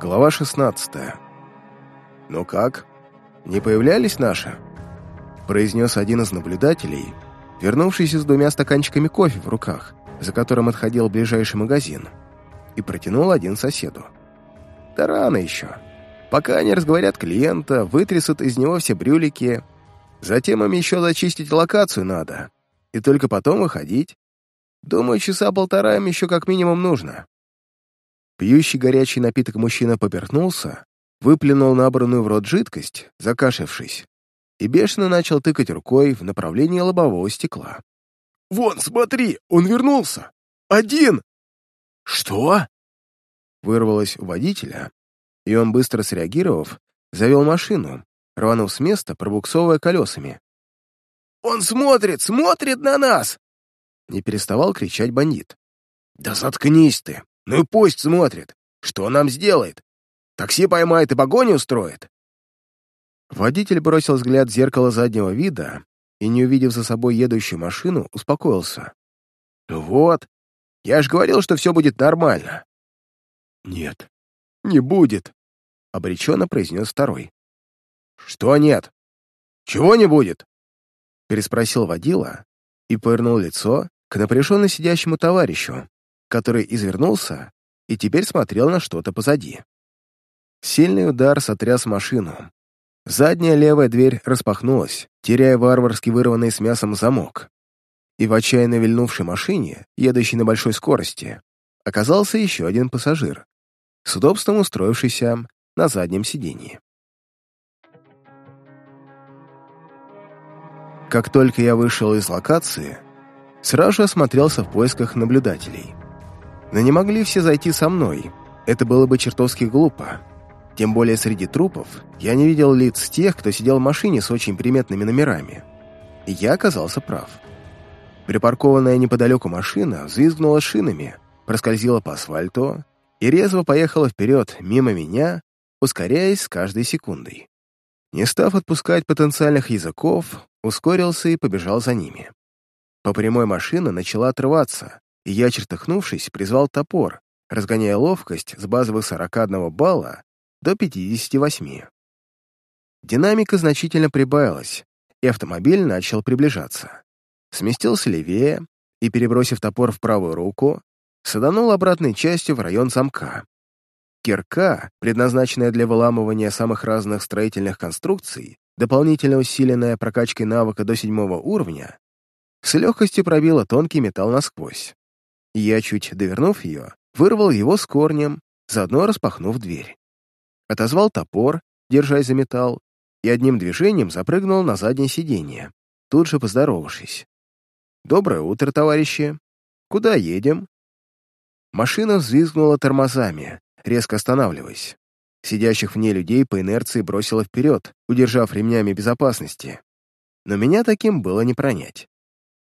Глава 16. «Ну как? Не появлялись наши?» произнес один из наблюдателей, вернувшийся с двумя стаканчиками кофе в руках, за которым отходил ближайший магазин, и протянул один соседу. «Да рано еще. Пока они разговорят клиента, вытрясут из него все брюлики, затем им еще зачистить локацию надо, и только потом выходить. Думаю, часа полтора им еще как минимум нужно». Пьющий горячий напиток мужчина поперхнулся, выплюнул набранную в рот жидкость, закашлившись, и бешено начал тыкать рукой в направлении лобового стекла. «Вон, смотри, он вернулся! Один!» «Что?» Вырвалось у водителя, и он, быстро среагировав, завел машину, рванув с места, пробуксовывая колесами. «Он смотрит, смотрит на нас!» Не переставал кричать бандит. «Да заткнись ты! Ну и пусть смотрит. Что нам сделает? Такси поймает и погоню устроит. Водитель бросил взгляд в зеркало заднего вида и, не увидев за собой едущую машину, успокоился. «Вот, я же говорил, что все будет нормально». «Нет, не будет», — обреченно произнес второй. «Что нет? Чего не будет?» переспросил водила и повернул лицо к напряженно сидящему товарищу, который извернулся и теперь смотрел на что-то позади. Сильный удар сотряс машину. Задняя левая дверь распахнулась, теряя варварски вырванный с мясом замок. И в отчаянно вильнувшей машине, едущей на большой скорости, оказался еще один пассажир, с удобством устроившийся на заднем сиденье. Как только я вышел из локации, сразу осмотрелся в поисках наблюдателей. Но не могли все зайти со мной. Это было бы чертовски глупо. Тем более среди трупов я не видел лиц тех, кто сидел в машине с очень приметными номерами. И я оказался прав. Припаркованная неподалеку машина взвизгнула шинами, проскользила по асфальту и резво поехала вперед мимо меня, ускоряясь с каждой секундой. Не став отпускать потенциальных языков, ускорился и побежал за ними. По прямой машина начала отрываться, и я, чертыхнувшись, призвал топор, разгоняя ловкость с базовых 41 балла до 58. Динамика значительно прибавилась, и автомобиль начал приближаться. Сместился левее и, перебросив топор в правую руку, саданул обратной частью в район замка. Кирка, предназначенная для выламывания самых разных строительных конструкций, дополнительно усиленная прокачкой навыка до седьмого уровня, с легкостью пробила тонкий металл насквозь. Я, чуть довернув ее, вырвал его с корнем, заодно распахнув дверь. Отозвал топор, держась за металл, и одним движением запрыгнул на заднее сиденье, тут же поздоровавшись. «Доброе утро, товарищи! Куда едем?» Машина взвизгнула тормозами, резко останавливаясь. Сидящих в ней людей по инерции бросила вперед, удержав ремнями безопасности. Но меня таким было не пронять.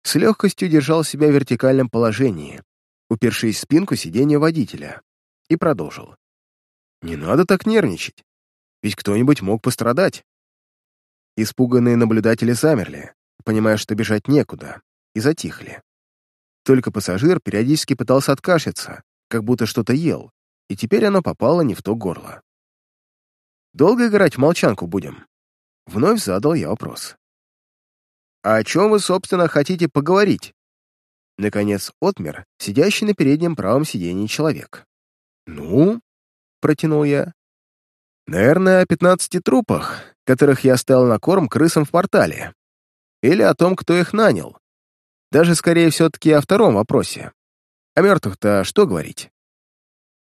С легкостью держал себя в вертикальном положении, упершись в спинку сиденья водителя, и продолжил. «Не надо так нервничать, ведь кто-нибудь мог пострадать». Испуганные наблюдатели замерли, понимая, что бежать некуда, и затихли. Только пассажир периодически пытался откашляться, как будто что-то ел, и теперь оно попало не в то горло. «Долго играть в молчанку будем?» Вновь задал я вопрос. «А о чем вы, собственно, хотите поговорить?» Наконец отмер сидящий на переднем правом сиденье человек. «Ну?» — протянул я. «Наверное, о пятнадцати трупах, которых я оставил на корм крысам в портале. Или о том, кто их нанял. Даже, скорее, все-таки о втором вопросе. О мертвых-то что говорить?»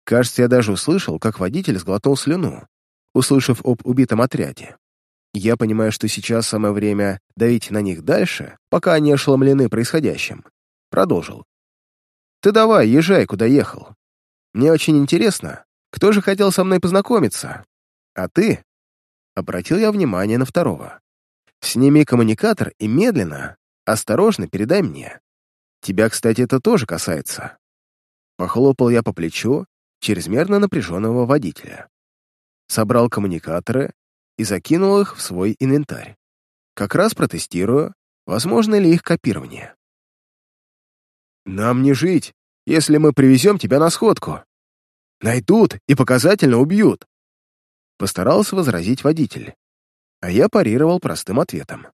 Кажется, я даже услышал, как водитель сглотнул слюну, услышав об убитом отряде. Я понимаю, что сейчас самое время давить на них дальше, пока они ошеломлены происходящим, Продолжил. «Ты давай, езжай, куда ехал. Мне очень интересно, кто же хотел со мной познакомиться? А ты?» Обратил я внимание на второго. «Сними коммуникатор и медленно, осторожно передай мне. Тебя, кстати, это тоже касается». Похлопал я по плечу чрезмерно напряженного водителя. Собрал коммуникаторы и закинул их в свой инвентарь. Как раз протестирую, возможно ли их копирование. «Нам не жить, если мы привезем тебя на сходку», Найдут и показательно убьют!» Постарался возразить водитель. А я парировал простым ответом.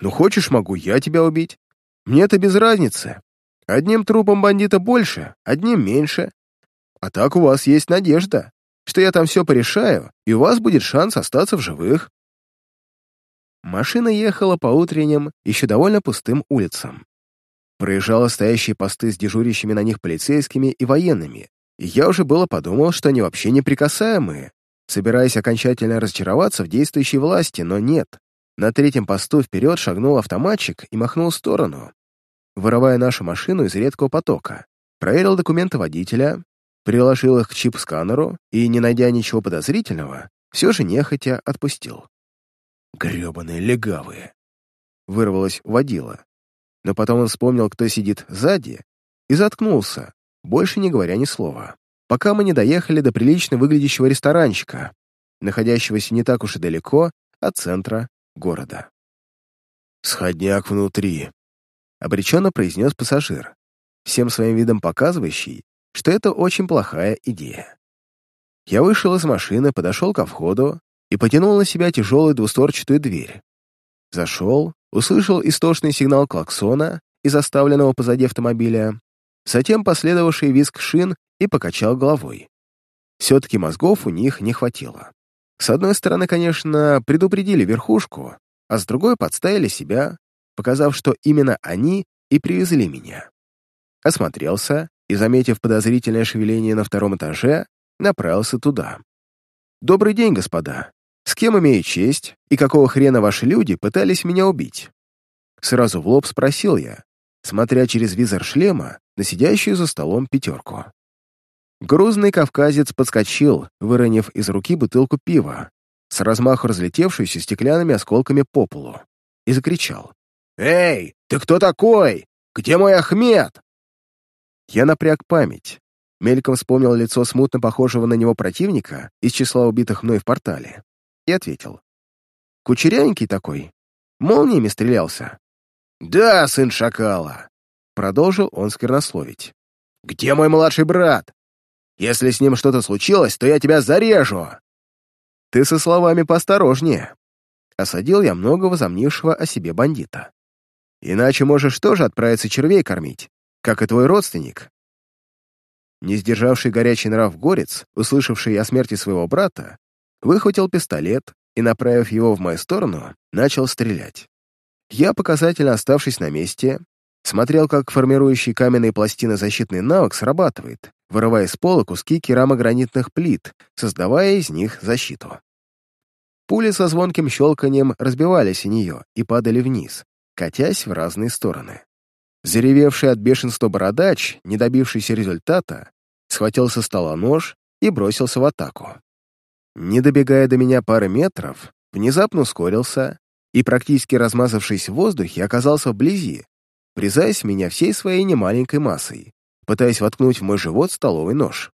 «Ну, хочешь, могу я тебя убить. Мне это без разницы. Одним трупом бандита больше, одним меньше. А так у вас есть надежда, что я там все порешаю, и у вас будет шанс остаться в живых». Машина ехала по утренним, еще довольно пустым улицам. Проезжала стоящие посты с дежурящими на них полицейскими и военными, и я уже было подумал, что они вообще неприкасаемые, собираясь окончательно разочароваться в действующей власти, но нет. На третьем посту вперед шагнул автоматчик и махнул в сторону, вырывая нашу машину из редкого потока. Проверил документы водителя, приложил их к чип-сканеру и, не найдя ничего подозрительного, все же нехотя отпустил. «Гребаные легавые!» — вырвалось водила. Но потом он вспомнил, кто сидит сзади, и заткнулся, больше не говоря ни слова, пока мы не доехали до прилично выглядящего ресторанчика, находящегося не так уж и далеко от центра города. «Сходняк внутри», — обреченно произнес пассажир, всем своим видом показывающий, что это очень плохая идея. Я вышел из машины, подошел ко входу и потянул на себя тяжелую двустворчатую дверь. Зашел, услышал истошный сигнал клаксона из оставленного позади автомобиля, затем последовавший визг шин и покачал головой. Все-таки мозгов у них не хватило. С одной стороны, конечно, предупредили верхушку, а с другой подставили себя, показав, что именно они и привезли меня. Осмотрелся и, заметив подозрительное шевеление на втором этаже, направился туда. «Добрый день, господа. С кем имею честь и какого хрена ваши люди пытались меня убить?» Сразу в лоб спросил я, смотря через визор шлема на сидящую за столом пятерку. Грузный кавказец подскочил, выронив из руки бутылку пива, с размаху разлетевшуюся стеклянными осколками по полу, и закричал. «Эй, ты кто такой? Где мой Ахмед?» Я напряг память. Мельком вспомнил лицо смутно похожего на него противника из числа убитых мной в портале и ответил. «Кучерявенький такой. Молниями стрелялся». «Да, сын шакала», — продолжил он сквернословить. «Где мой младший брат? Если с ним что-то случилось, то я тебя зарежу!» «Ты со словами поосторожнее», — осадил я много возомнившего о себе бандита. «Иначе можешь тоже отправиться червей кормить, как и твой родственник». Не сдержавший горячий нрав горец, услышавший о смерти своего брата, выхватил пистолет и, направив его в мою сторону, начал стрелять. Я, показательно оставшись на месте, смотрел, как формирующий каменные пластины защитный навык срабатывает, вырывая из пола куски керамогранитных плит, создавая из них защиту. Пули со звонким щелканием разбивались о нее и падали вниз, катясь в разные стороны. Заревевший от бешенства бородач, не добившийся результата, схватил со стола нож и бросился в атаку. Не добегая до меня пары метров, внезапно ускорился и, практически размазавшись в воздухе, оказался вблизи, врезаясь в меня всей своей немаленькой массой, пытаясь воткнуть в мой живот столовый нож.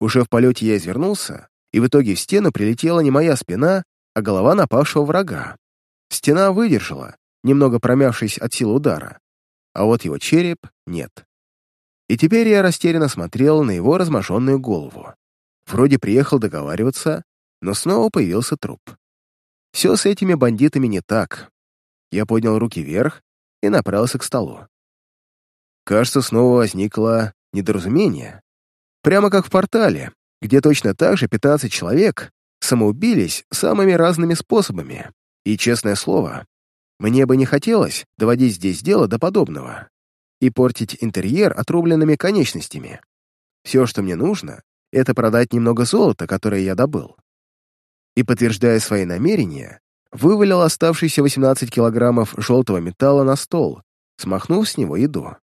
Уже в полете я извернулся, и в итоге в стену прилетела не моя спина, а голова напавшего врага. Стена выдержала, немного промявшись от силы удара, а вот его череп нет. И теперь я растерянно смотрел на его размашенную голову. Вроде приехал договариваться, но снова появился труп. Все с этими бандитами не так. Я поднял руки вверх и направился к столу. Кажется, снова возникло недоразумение. Прямо как в портале, где точно так же 15 человек самоубились самыми разными способами. И, честное слово, мне бы не хотелось доводить здесь дело до подобного и портить интерьер отрубленными конечностями. Все, что мне нужно, это продать немного золота, которое я добыл и, подтверждая свои намерения, вывалил оставшиеся 18 килограммов желтого металла на стол, смахнув с него еду.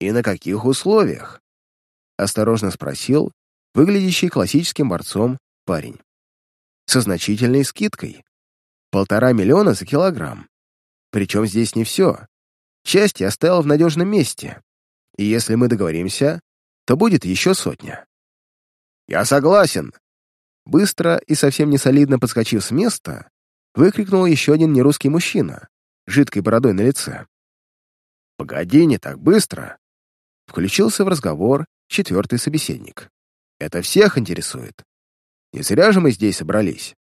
«И на каких условиях?» — осторожно спросил выглядящий классическим борцом парень. «Со значительной скидкой. Полтора миллиона за килограмм. Причем здесь не все. Часть я оставил в надежном месте. И если мы договоримся, то будет еще сотня». «Я согласен», Быстро и совсем не солидно подскочив с места, выкрикнул еще один нерусский мужчина, жидкой бородой на лице. «Погоди, не так быстро!» Включился в разговор четвертый собеседник. Это всех интересует. Не зря же мы здесь собрались.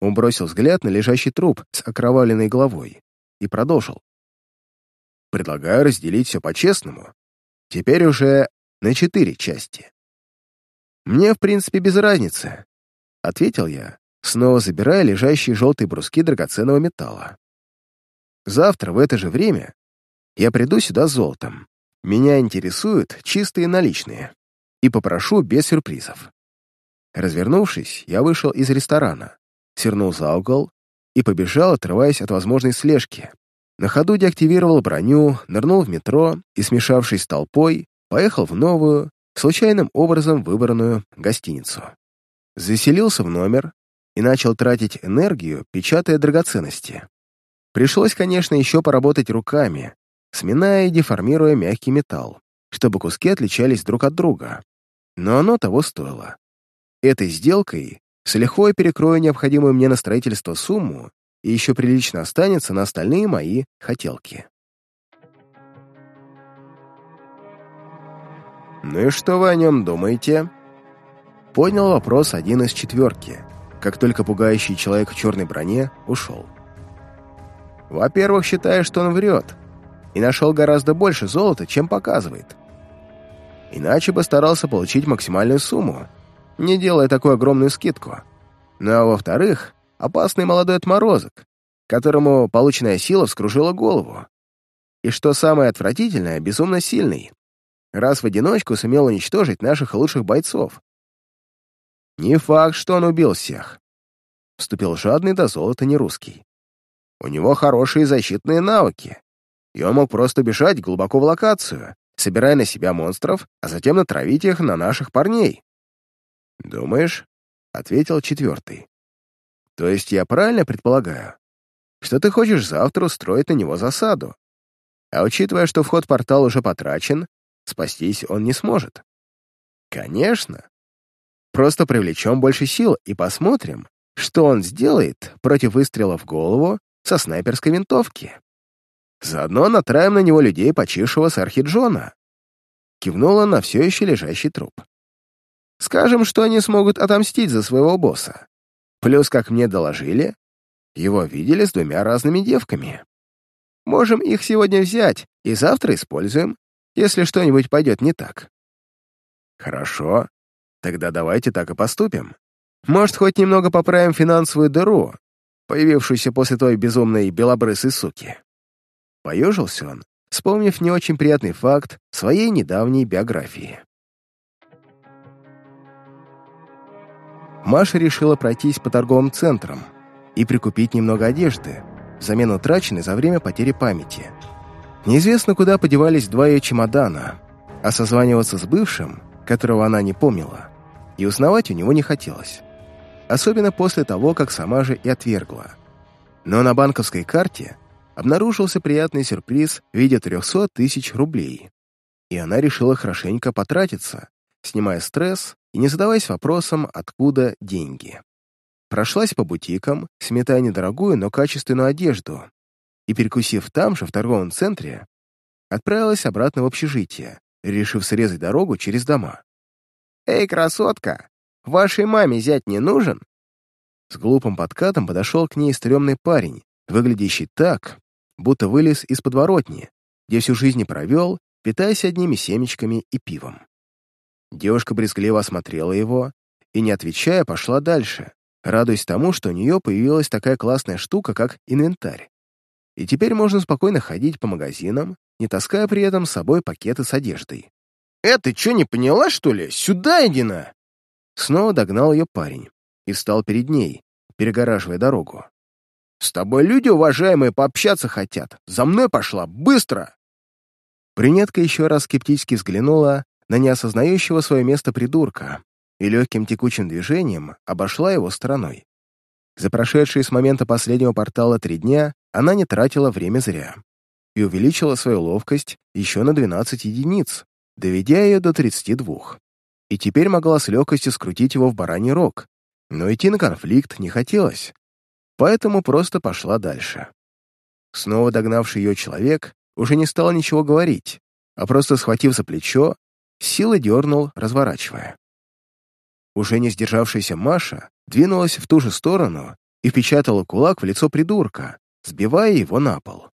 Он бросил взгляд на лежащий труп с окровавленной головой и продолжил. Предлагаю разделить все по-честному. Теперь уже на четыре части. Мне, в принципе, без разницы, — ответил я, снова забирая лежащие желтые бруски драгоценного металла. Завтра в это же время я приду сюда с золотом. Меня интересуют чистые наличные. И попрошу без сюрпризов. Развернувшись, я вышел из ресторана, свернул за угол и побежал, отрываясь от возможной слежки. На ходу деактивировал броню, нырнул в метро и, смешавшись с толпой, поехал в новую, случайным образом выбранную гостиницу. Заселился в номер и начал тратить энергию, печатая драгоценности. Пришлось, конечно, еще поработать руками, сминая и деформируя мягкий металл, чтобы куски отличались друг от друга. Но оно того стоило. Этой сделкой с лихвой перекрою необходимую мне на строительство сумму и еще прилично останется на остальные мои хотелки. «Ну и что вы о нем думаете?» Понял вопрос один из четверки, как только пугающий человек в черной броне ушел. «Во-первых, считаю, что он врет, и нашел гораздо больше золота, чем показывает. Иначе бы старался получить максимальную сумму, не делая такую огромную скидку. Ну а во-вторых, опасный молодой отморозок, которому полученная сила вскружила голову. И что самое отвратительное, безумно сильный раз в одиночку сумел уничтожить наших лучших бойцов. Не факт, что он убил всех. Вступил жадный до золота нерусский. У него хорошие защитные навыки, и он мог просто бежать глубоко в локацию, собирая на себя монстров, а затем натравить их на наших парней. «Думаешь?» — ответил четвертый. «То есть я правильно предполагаю, что ты хочешь завтра устроить на него засаду? А учитывая, что вход портал уже потрачен, спастись он не сможет. Конечно. Просто привлечем больше сил и посмотрим, что он сделает против выстрела в голову со снайперской винтовки. Заодно натравим на него людей, почившего с Архиджона. Кивнула на все еще лежащий труп. Скажем, что они смогут отомстить за своего босса. Плюс, как мне доложили, его видели с двумя разными девками. Можем их сегодня взять и завтра используем если что-нибудь пойдет не так. Хорошо, тогда давайте так и поступим. Может, хоть немного поправим финансовую дыру, появившуюся после той безумной белобрысой суки. Поежился он, вспомнив не очень приятный факт своей недавней биографии. Маша решила пройтись по торговым центрам и прикупить немного одежды, взамен утраченной за время потери памяти — Неизвестно, куда подевались два ее чемодана, а созваниваться с бывшим, которого она не помнила, и узнавать у него не хотелось. Особенно после того, как сама же и отвергла. Но на банковской карте обнаружился приятный сюрприз в виде 300 тысяч рублей. И она решила хорошенько потратиться, снимая стресс и не задаваясь вопросом, откуда деньги. Прошлась по бутикам, сметая недорогую, но качественную одежду, и, перекусив там же, в торговом центре, отправилась обратно в общежитие, решив срезать дорогу через дома. «Эй, красотка, вашей маме зять не нужен?» С глупым подкатом подошел к ней стрёмный парень, выглядящий так, будто вылез из подворотни, где всю жизнь провел, питаясь одними семечками и пивом. Девушка брезгливо осмотрела его и, не отвечая, пошла дальше, радуясь тому, что у нее появилась такая классная штука, как инвентарь и теперь можно спокойно ходить по магазинам, не таская при этом с собой пакеты с одеждой. «Э, ты что, не поняла, что ли? Сюда иди на!» Снова догнал ее парень и встал перед ней, перегораживая дорогу. «С тобой люди, уважаемые, пообщаться хотят. За мной пошла, быстро!» Принетка еще раз скептически взглянула на неосознающего свое место придурка и легким текучим движением обошла его стороной. За прошедшие с момента последнего портала три дня она не тратила время зря и увеличила свою ловкость еще на 12 единиц, доведя ее до 32. И теперь могла с легкостью скрутить его в бараний рог, но идти на конфликт не хотелось, поэтому просто пошла дальше. Снова догнавший ее человек уже не стал ничего говорить, а просто схватив за плечо, силой дернул, разворачивая. Уже не сдержавшаяся Маша двинулась в ту же сторону и впечатала кулак в лицо придурка, сбивая его на пол.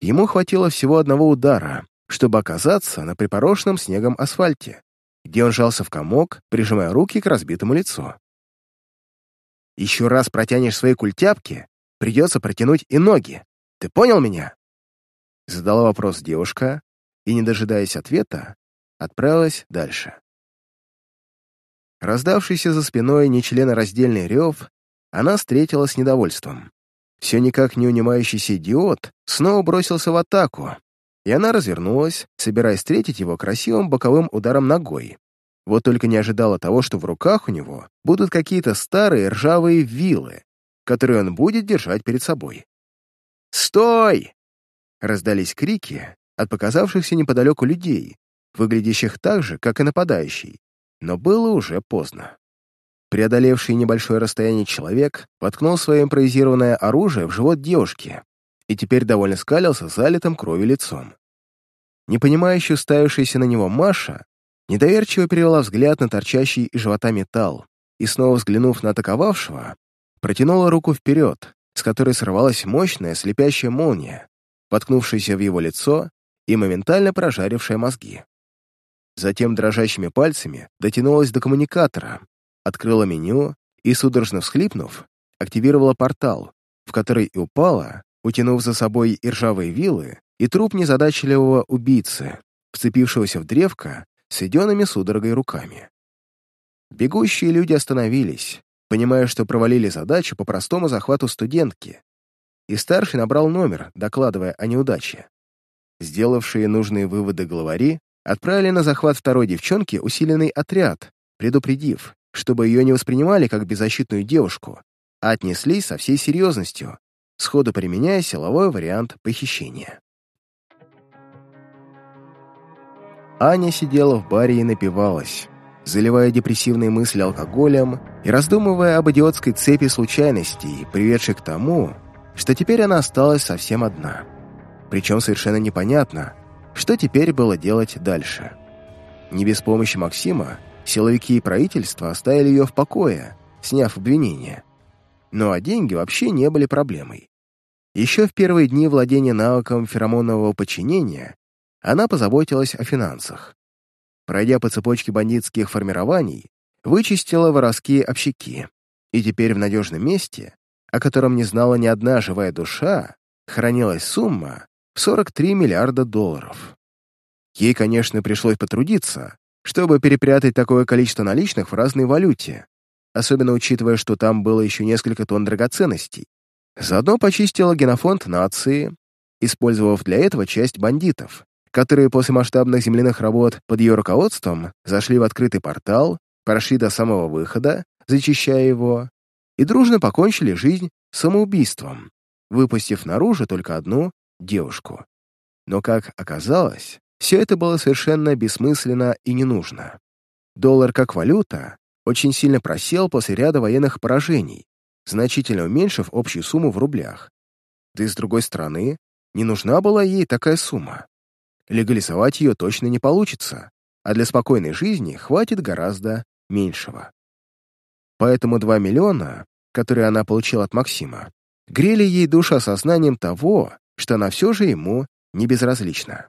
Ему хватило всего одного удара, чтобы оказаться на припорошенном снегом асфальте, где он жался в комок, прижимая руки к разбитому лицу. «Еще раз протянешь свои культяпки, придется протянуть и ноги. Ты понял меня?» Задала вопрос девушка и, не дожидаясь ответа, отправилась дальше. Раздавшийся за спиной нечленораздельный рев, она встретила с недовольством. Все никак не унимающийся идиот снова бросился в атаку, и она развернулась, собираясь встретить его красивым боковым ударом ногой. Вот только не ожидала того, что в руках у него будут какие-то старые ржавые вилы, которые он будет держать перед собой. «Стой!» — раздались крики от показавшихся неподалеку людей, выглядящих так же, как и нападающий, но было уже поздно. Преодолевший небольшое расстояние человек воткнул свое импровизированное оружие в живот девушки и теперь довольно скалился залитым кровью лицом. Непонимающе уставившаяся на него Маша недоверчиво перевела взгляд на торчащий из живота металл и, снова взглянув на атаковавшего, протянула руку вперед, с которой сорвалась мощная слепящая молния, воткнувшаяся в его лицо и моментально прожарившая мозги. Затем дрожащими пальцами дотянулась до коммуникатора, открыла меню и, судорожно всхлипнув, активировала портал, в который и упала, утянув за собой и ржавые вилы, и труп незадачливого убийцы, вцепившегося в древко сведенными судорогой руками. Бегущие люди остановились, понимая, что провалили задачу по простому захвату студентки, и старший набрал номер, докладывая о неудаче. Сделавшие нужные выводы главари отправили на захват второй девчонки усиленный отряд, предупредив, чтобы ее не воспринимали как беззащитную девушку, а отнеслись со всей серьезностью, сходу применяя силовой вариант похищения. Аня сидела в баре и напивалась, заливая депрессивные мысли алкоголем и раздумывая об идиотской цепи случайностей, приведшей к тому, что теперь она осталась совсем одна. Причем совершенно непонятно, что теперь было делать дальше. Не без помощи Максима силовики и правительство оставили ее в покое, сняв обвинение. Ну а деньги вообще не были проблемой. Еще в первые дни владения навыком феромонового подчинения она позаботилась о финансах. Пройдя по цепочке бандитских формирований, вычистила воровские общаки, и теперь в надежном месте, о котором не знала ни одна живая душа, хранилась сумма, 43 миллиарда долларов. Ей, конечно, пришлось потрудиться, чтобы перепрятать такое количество наличных в разной валюте, особенно учитывая, что там было еще несколько тонн драгоценностей. Заодно почистила генофонд нации, использовав для этого часть бандитов, которые после масштабных земляных работ под ее руководством зашли в открытый портал, прошли до самого выхода, зачищая его, и дружно покончили жизнь самоубийством, выпустив наружу только одну девушку. Но, как оказалось, все это было совершенно бессмысленно и не нужно. Доллар как валюта очень сильно просел после ряда военных поражений, значительно уменьшив общую сумму в рублях. Да и с другой стороны, не нужна была ей такая сумма. Легализовать ее точно не получится, а для спокойной жизни хватит гораздо меньшего. Поэтому 2 миллиона, которые она получила от Максима, грели ей душу осознанием того, что она все же ему не безразлична.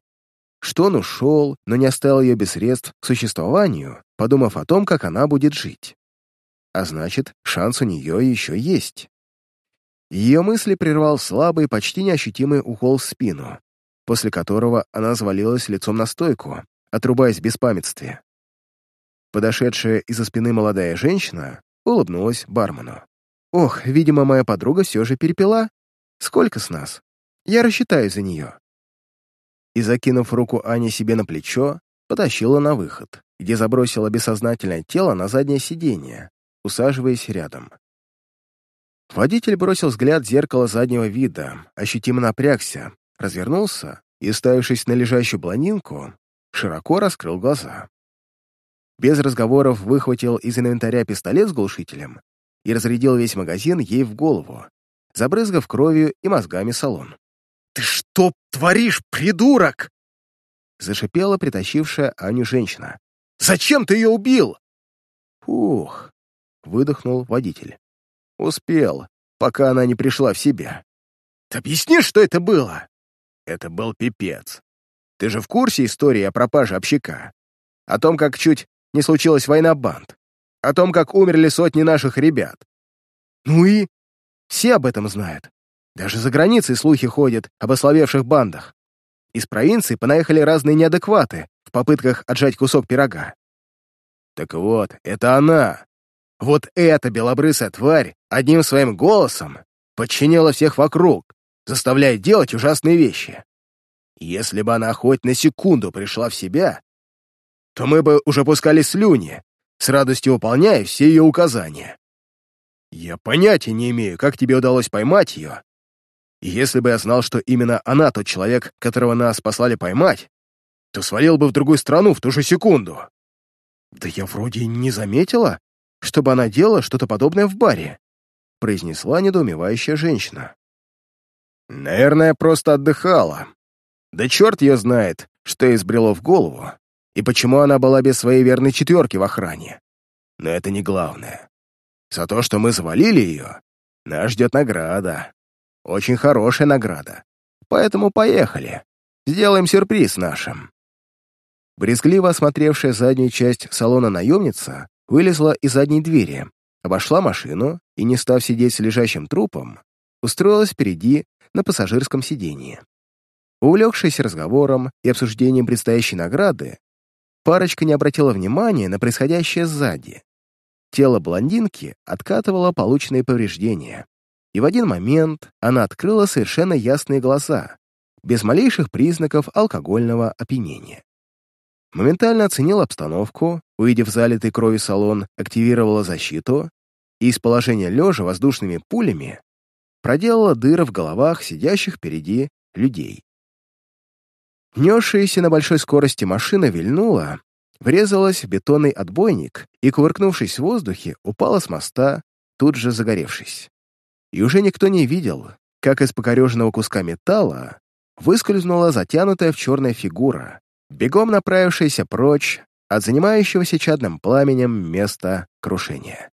Что он ушел, но не оставил ее без средств к существованию, подумав о том, как она будет жить. А значит, шанс у нее еще есть. Ее мысли прервал слабый, почти неощутимый укол в спину, после которого она завалилась лицом на стойку, отрубаясь в беспамятстве. Подошедшая из-за спины молодая женщина улыбнулась бармену. «Ох, видимо, моя подруга все же перепила. Сколько с нас? Я рассчитаюсь за нее». И, закинув руку Ани себе на плечо, потащила на выход, где забросила бессознательное тело на заднее сиденье, усаживаясь рядом. Водитель бросил взгляд в зеркало заднего вида, ощутимо напрягся, развернулся и, ставившись на лежащую блондинку, широко раскрыл глаза. Без разговоров выхватил из инвентаря пистолет с глушителем и разрядил весь магазин ей в голову, забрызгав кровью и мозгами салон. «Ты что творишь, придурок?» Зашипела притащившая Аню женщина. «Зачем ты ее убил?» Ух, выдохнул водитель. «Успел, пока она не пришла в себя». «Ты объясни, что это было?» «Это был пипец. Ты же в курсе истории о пропаже общака? О том, как чуть не случилась война банд? О том, как умерли сотни наших ребят? Ну и? Все об этом знают. Даже за границей слухи ходят об ословевших бандах. Из провинции понаехали разные неадекваты в попытках отжать кусок пирога. Так вот, это она. Вот эта белобрысая тварь одним своим голосом подчинила всех вокруг, заставляя делать ужасные вещи. Если бы она хоть на секунду пришла в себя, то мы бы уже пускали слюни, с радостью выполняя все ее указания. Я понятия не имею, как тебе удалось поймать ее. И если бы я знал, что именно она тот человек, которого нас послали поймать, то свалил бы в другую страну в ту же секунду. Да я вроде не заметила, чтобы она делала что-то подобное в баре, произнесла недоумевающая женщина. Наверное, просто отдыхала. Да черт ее знает, что избрело в голову, и почему она была без своей верной четверки в охране. Но это не главное. За то, что мы завалили ее, нас ждет награда. Очень хорошая награда. Поэтому поехали. Сделаем сюрприз нашим. Брезгливо осмотревшая заднюю часть салона наемница вылезла из задней двери, обошла машину и, не став сидеть с лежащим трупом, устроилась впереди на пассажирском сиденье. Увлекшись разговором и обсуждением предстоящей награды, парочка не обратила внимания на происходящее сзади. Тело блондинки откатывало полученные повреждения, и в один момент она открыла совершенно ясные глаза, без малейших признаков алкогольного опьянения. Моментально оценила обстановку, увидев залитый кровью салон, активировала защиту и из положения лежа воздушными пулями проделала дыры в головах сидящих впереди людей. Несшаяся на большой скорости машина вильнула, врезалась в бетонный отбойник и, кувыркнувшись в воздухе, упала с моста, тут же загоревшись. И уже никто не видел, как из покореженного куска металла выскользнула затянутая в черная фигура, бегом направившаяся прочь от занимающегося чадным пламенем места крушения.